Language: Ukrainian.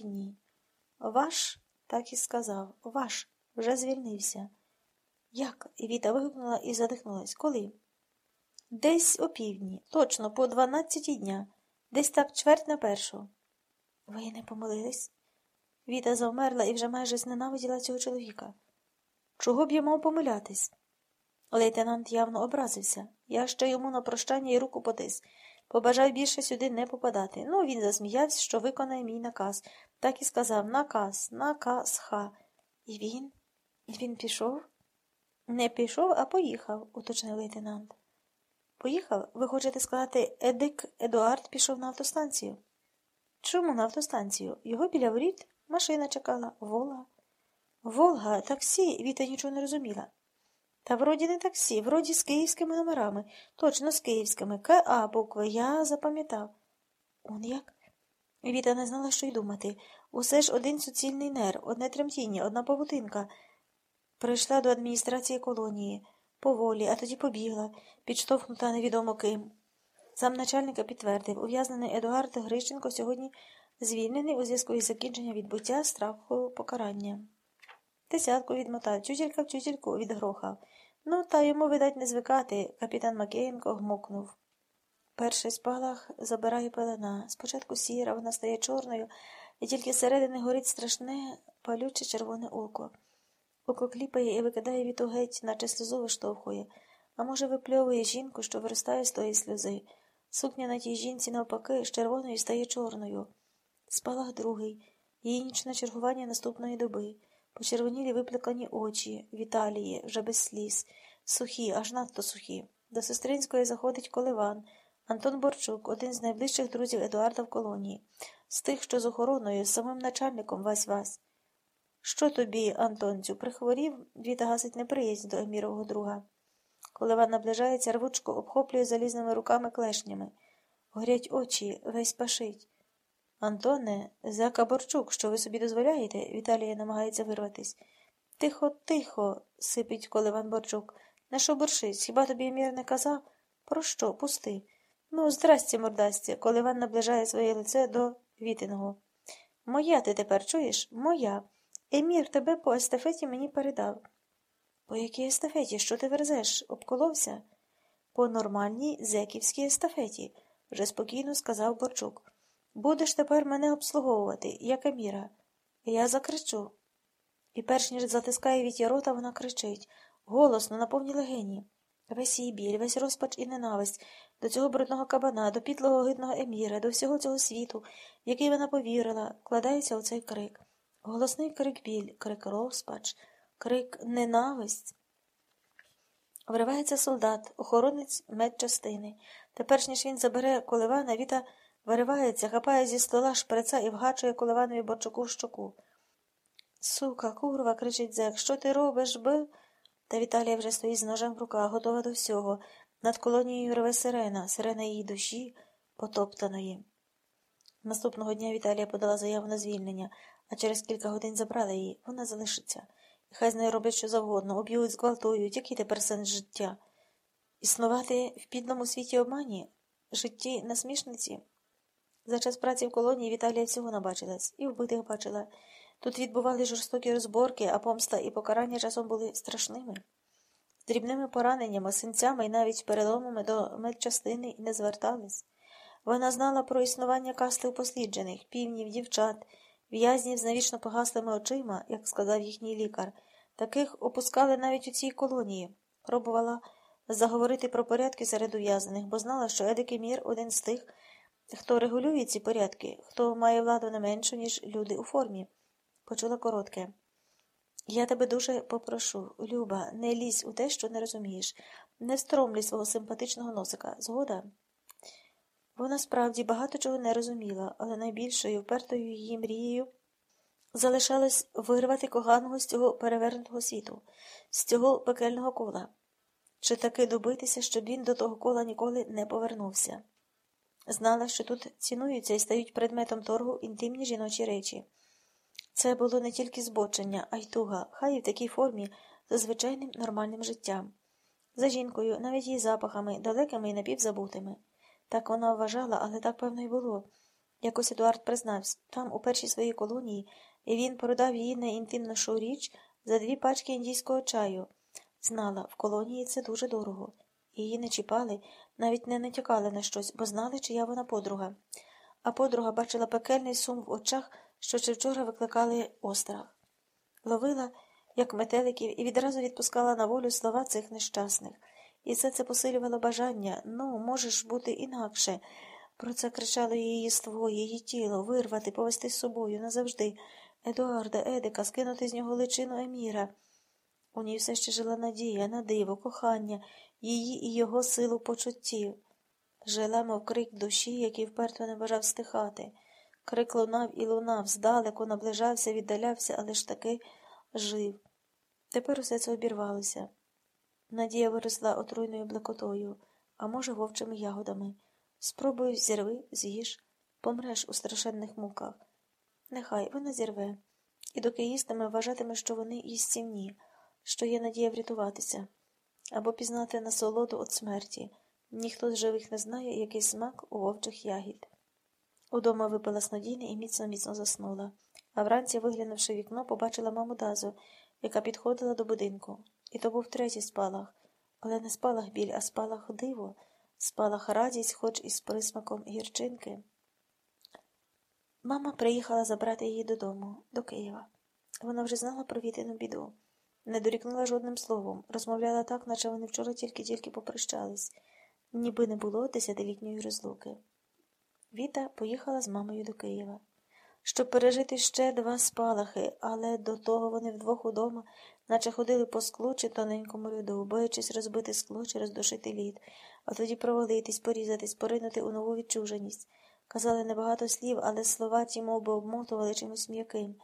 Ні. Ваш, так і сказав, ваш вже звільнився. Як? Віта вигукнула і задихнулась. Коли? Десь о півдні, точно, по дванадцятій дня, десь так чверть на першу. Ви не помилились? Віта завмерла і вже майже зненавиділа цього чоловіка. Чого б я мав помилятись? Лейтенант явно образився. Я ще йому на прощання і руку потис. Побажав більше сюди не попадати. Ну, він засміявся, що виконає мій наказ. Так і сказав наказ, наказ ха. І він? І він пішов? Не пішов, а поїхав, уточнив лейтенант. Поїхав? Ви хочете сказати, Едик Едуард пішов на автостанцію? Чому на автостанцію? Його біля воріт машина чекала, Волга. Волга, таксі, Віта нічого не розуміла. Та вроді не таксі, вроді з київськими номерами, точно з київськими, К.А. букви, я запам'ятав. Он як? Віта не знала, що й думати. Усе ж один суцільний нер, одне тремтіння, одна павутинка. Прийшла до адміністрації колонії, поволі, а тоді побігла, підштовхнута невідомо ким. Сам начальника підтвердив, ув'язнений Едуард Грищенко сьогодні звільнений у зв'язку із закінченням відбуття страху покарання. Десятку відмотав, чутілька в чутільку відгрохав. Ну, та йому, видать, не звикати, капітан Макеєнко гмокнув. Перший спалах забирає пелена. Спочатку сіра, вона стає чорною, і тільки зсередини горить страшне, палюче червоне око. Око кліпає і викидає віту геть, наче сльозу виштовхує, а може, випльовує жінку, що виростає з тої сльози. Сукня на тій жінці, навпаки, з червоною стає чорною. Спалах другий, її нічне чергування наступної доби. Почервонілі виплекані очі, Віталії, вже без сліз, сухі, аж надто сухі. До сестринської заходить коливан. Антон Борчук, один з найближчих друзів Едуарда в колонії, з тих, що з охороною, з самим начальником Вась Вась. Що тобі, Антонцю, прихворів, Віта гасить неприязнь до Емірового друга. Коливан наближається, рвучко обхоплює залізними руками клешнями. Горять очі, весь пашить. Антоне, зяка Борчук, що ви собі дозволяєте? Віталія намагається вирватись. Тихо, тихо, сипить Коливан Борчук. На що боршись? Хіба тобі Емір не казав? Про що? Пусти. Ну, здрасті, мордасті, Коливан наближає своє лице до Вітиного. Моя ти тепер чуєш? Моя. Емір тебе по естафеті мені передав. По якій естафеті? Що ти верзеш? Обколовся? По нормальній зеківській естафеті, вже спокійно сказав Борчук. Будеш тепер мене обслуговувати, як Еміра. Я закричу. І перш ніж затискає віті рота, вона кричить голосно, на повні легені. Весь її біль, весь розпач і ненависть до цього брудного кабана, до підлого гидного Еміра, до всього цього світу, в який вона повірила, кладається у цей крик. Голосний крик біль, крик розпач, крик ненависть. Вривається солдат, охоронець медчастини. Тепер, ніж він забере коливана, Віта виривається, хапає зі стола шприца і вгачує коливанові борчуку в щоку. Сука, курва, кричить зек, що ти робиш, би? Та Віталія вже стоїть з ножем в руках, готова до всього. Над колонією рве сирена, сирена її душі, потоптаної. Наступного дня Віталія подала заяву на звільнення, а через кілька годин забрала її. Вона залишиться. І хай з нею роблять що завгодно, об'ють, зґвалтують, який тепер сенс життя. Існувати в підному світі обмані, житті насмішниці. За час праці в колонії Віталія всього набачилась, і вбитих бачила. Тут відбували жорстокі розборки, а помста і покарання часом були страшними. З дрібними пораненнями, синцями і навіть переломами до медчастини не звертались. Вона знала про існування касти упосліджених, півнів, дівчат, в'язнів з навічно погаслими очима, як сказав їхній лікар. Таких опускали навіть у цій колонії. Пробувала заговорити про порядки серед ув'язнених, бо знала, що Едик Мір один з тих, хто регулює ці порядки, хто має владу не меншу, ніж люди у формі. Почула коротке. Я тебе дуже попрошу, Люба, не лізь у те, що не розумієш, не встромлюй свого симпатичного носика. Згода? Вона справді багато чого не розуміла, але найбільшою впертою її мрією залишалось вирвати коганого з цього перевернутого світу, з цього пекельного кола, чи таки добитися, щоб він до того кола ніколи не повернувся. Знала, що тут цінуються і стають предметом торгу інтимні жіночі речі. Це було не тільки збочення, а й туга, хай і в такій формі за звичайним нормальним життям, за жінкою, навіть її запахами, далекими і напівзабутими. Так вона вважала, але так певно й було. Якось Едуард признався, там, у першій своїй колонії, і він продав її на інтимнішу річ за дві пачки індійського чаю. Знала, в колонії це дуже дорого. Її не чіпали, навіть не натякали на щось, бо знали, чия вона подруга. А подруга бачила пекельний сум в очах, що чи вчора викликали острах. Ловила, як метеликів, і відразу відпускала на волю слова цих нещасних. І все це посилювало бажання ну, можеш бути інакше. Про це кричало її єство, її тіло, вирвати, повести з собою назавжди. Едуарда, Едика, скинути з нього личину Еміра. У ній все ще жила надія, на диво, кохання, її і його силу почуттів. Жила, мов крик душі, який вперто не бажав стихати. Крик лунав і лунав, здалеку наближався, віддалявся, але ж таки жив. Тепер усе це обірвалося. Надія виросла отруйною блекотою, а може, вовчими ягодами. Спробуй зірви, з'їж, помреш у страшенних муках. Нехай вона зірве, і доки їстиме, вважатиме, що вони їстівні, що є надія врятуватися, або пізнати насолоду від смерті. Ніхто з живих не знає, який смак у вовчих ягід. Удома випила снодійне і міцно міцно заснула, а вранці, виглянувши вікно, побачила маму Дазу, яка підходила до будинку. І то був третій спалах, але не спалах біль, а спалах диво, спалах радість, хоч із присмаком гірчинки. Мама приїхала забрати її додому, до Києва. Вона вже знала про вітину біду, не дорікнула жодним словом, розмовляла так, наче вони вчора тільки-тільки попрощались, ніби не було десятилітньої розлуки. Віта поїхала з мамою до Києва, щоб пережити ще два спалахи, але до того вони вдвох удома, наче ходили по склу чи тоненькому льоду, боячись розбити скло чи роздушити лід, а тоді провалитись, порізатись, поринути у нову відчуженість. Казали небагато слів, але слова ті мов би, обмотували чимось м'яким.